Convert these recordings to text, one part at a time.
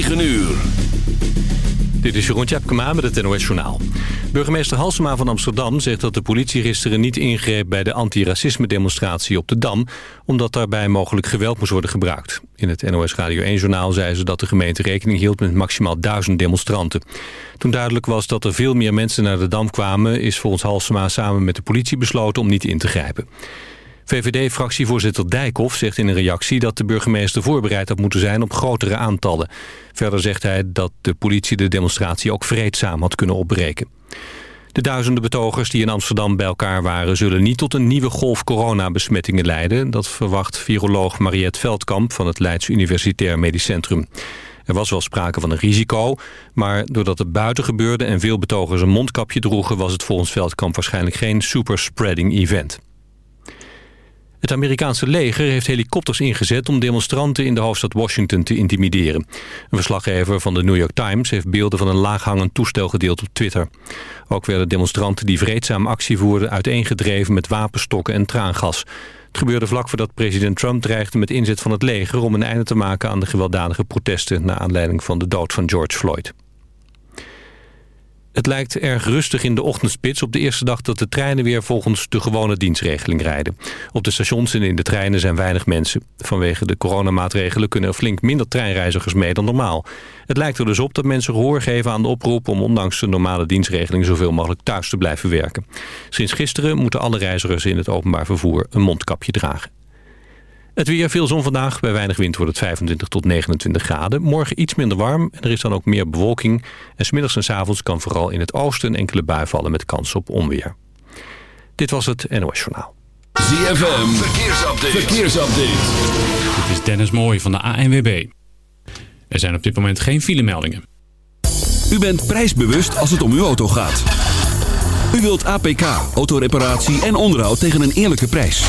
9 uur. Dit is Jeroen Tjepkema met het NOS Journaal. Burgemeester Halsema van Amsterdam zegt dat de politie gisteren niet ingreep... bij de antiracisme-demonstratie op de Dam... omdat daarbij mogelijk geweld moest worden gebruikt. In het NOS Radio 1-journaal zei ze dat de gemeente rekening hield... met maximaal duizend demonstranten. Toen duidelijk was dat er veel meer mensen naar de Dam kwamen... is volgens Halsema samen met de politie besloten om niet in te grijpen. VVD-fractievoorzitter Dijkhoff zegt in een reactie dat de burgemeester voorbereid had moeten zijn op grotere aantallen. Verder zegt hij dat de politie de demonstratie ook vreedzaam had kunnen opbreken. De duizenden betogers die in Amsterdam bij elkaar waren... zullen niet tot een nieuwe golf coronabesmettingen leiden. Dat verwacht viroloog Mariette Veldkamp van het Leids Universitair Medisch Centrum. Er was wel sprake van een risico, maar doordat het buiten gebeurde... en veel betogers een mondkapje droegen... was het volgens Veldkamp waarschijnlijk geen superspreading event. Het Amerikaanse leger heeft helikopters ingezet om demonstranten in de hoofdstad Washington te intimideren. Een verslaggever van de New York Times heeft beelden van een laaghangend toestel gedeeld op Twitter. Ook werden demonstranten die vreedzaam actie voerden uiteengedreven met wapenstokken en traangas. Het gebeurde vlak voordat president Trump dreigde met inzet van het leger om een einde te maken aan de gewelddadige protesten naar aanleiding van de dood van George Floyd. Het lijkt erg rustig in de ochtendspits op de eerste dag dat de treinen weer volgens de gewone dienstregeling rijden. Op de stations en in de treinen zijn weinig mensen. Vanwege de coronamaatregelen kunnen er flink minder treinreizigers mee dan normaal. Het lijkt er dus op dat mensen gehoor geven aan de oproep om ondanks de normale dienstregeling zoveel mogelijk thuis te blijven werken. Sinds gisteren moeten alle reizigers in het openbaar vervoer een mondkapje dragen. Het weer, veel zon vandaag. Bij weinig wind wordt het 25 tot 29 graden. Morgen iets minder warm en er is dan ook meer bewolking. En smiddags en s avonds kan vooral in het oosten een enkele bui vallen met kans op onweer. Dit was het NOS Journaal. ZFM, verkeersupdate. verkeersupdate. Dit is Dennis Mooij van de ANWB. Er zijn op dit moment geen filemeldingen. U bent prijsbewust als het om uw auto gaat. U wilt APK, autoreparatie en onderhoud tegen een eerlijke prijs.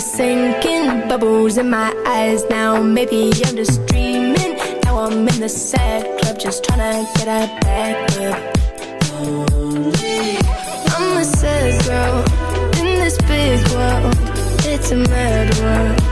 slowly sinking, bubbles in my eyes now. Maybe I'm just dreaming. Now I'm in the sad club, just trying to get out back up. Mama says, girl, in this big world, it's a mad world.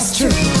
That's true.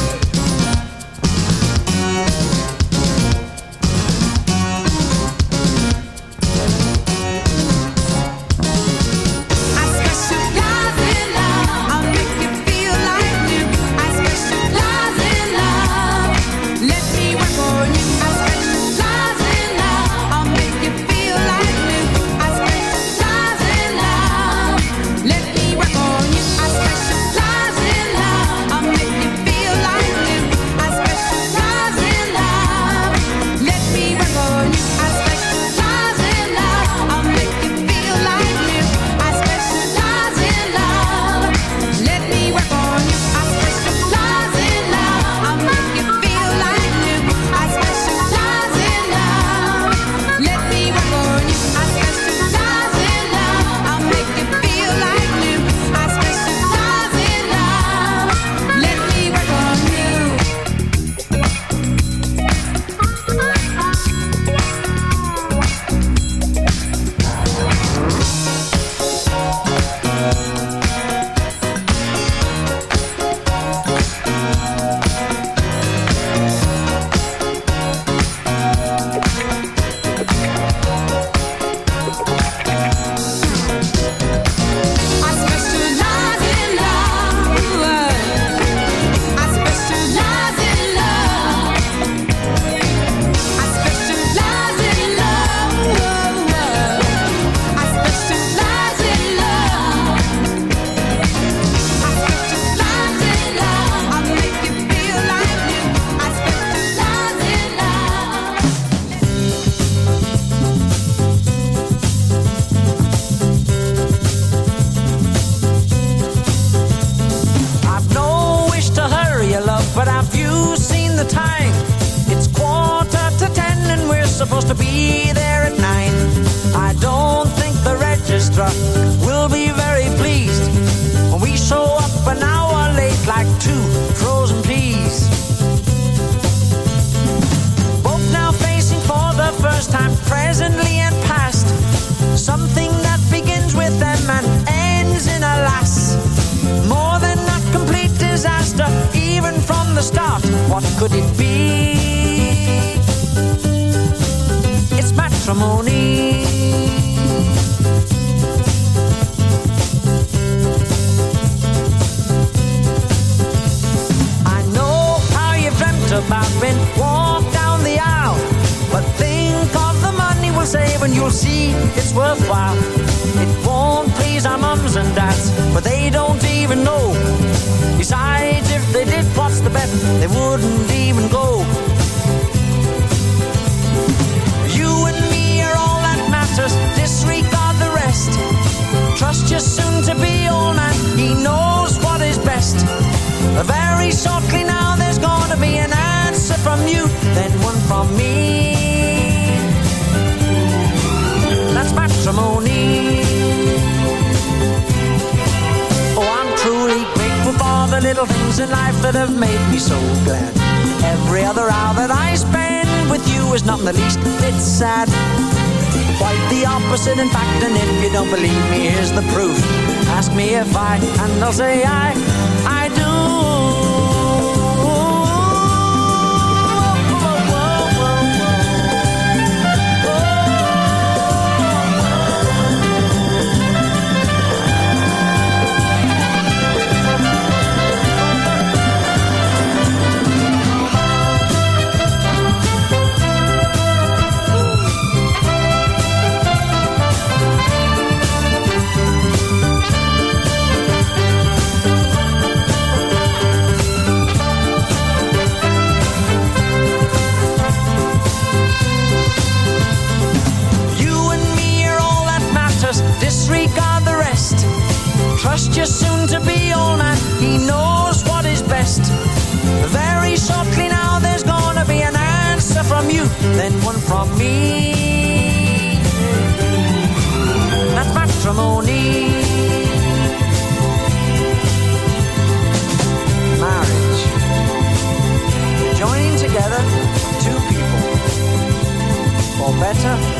Believe me, here's the proof. Ask me if I, and I'll say I, Trust your soon to be man. He knows what is best. Very shortly now, there's gonna be an answer from you, then one from me. That's matrimony. Marriage. Joining together two people. For better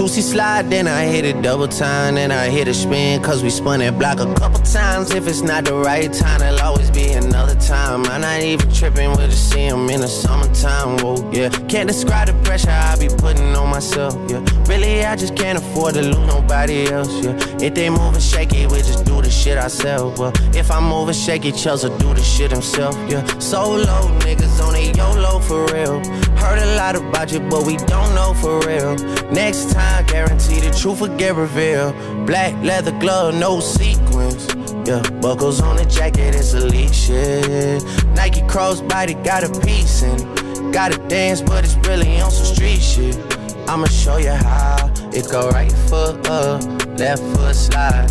Juicy slide, then I hit it double time, then I hit a spin, cause we spun that block a couple times. If it's not the right time, there'll always be another time. I'm not even tripping, we'll just see 'em in the summertime, whoa, yeah. Can't describe the pressure I be putting on myself, yeah. Really, I just can't afford to lose nobody else, yeah. If they moving shaky, we just do the shit ourselves, well. If I'm over, moving shaky, Chelsea do the shit himself, yeah. Solo niggas on a YOLO for real. Heard a lot about you, but we don't know for real. Next time, guarantee the truth will get revealed. Black leather glove, no sequins. Yeah, buckles on the jacket, it's elite shit. Nike crossbody got a piece and gotta dance, but it's really on some street shit. I'ma show you how it go right foot up, left foot slide,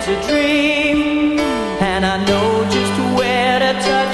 To dream. And I know just where to touch